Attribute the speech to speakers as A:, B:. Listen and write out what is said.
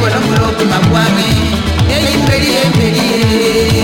A: mukolo muloku magwame eyimberi emberi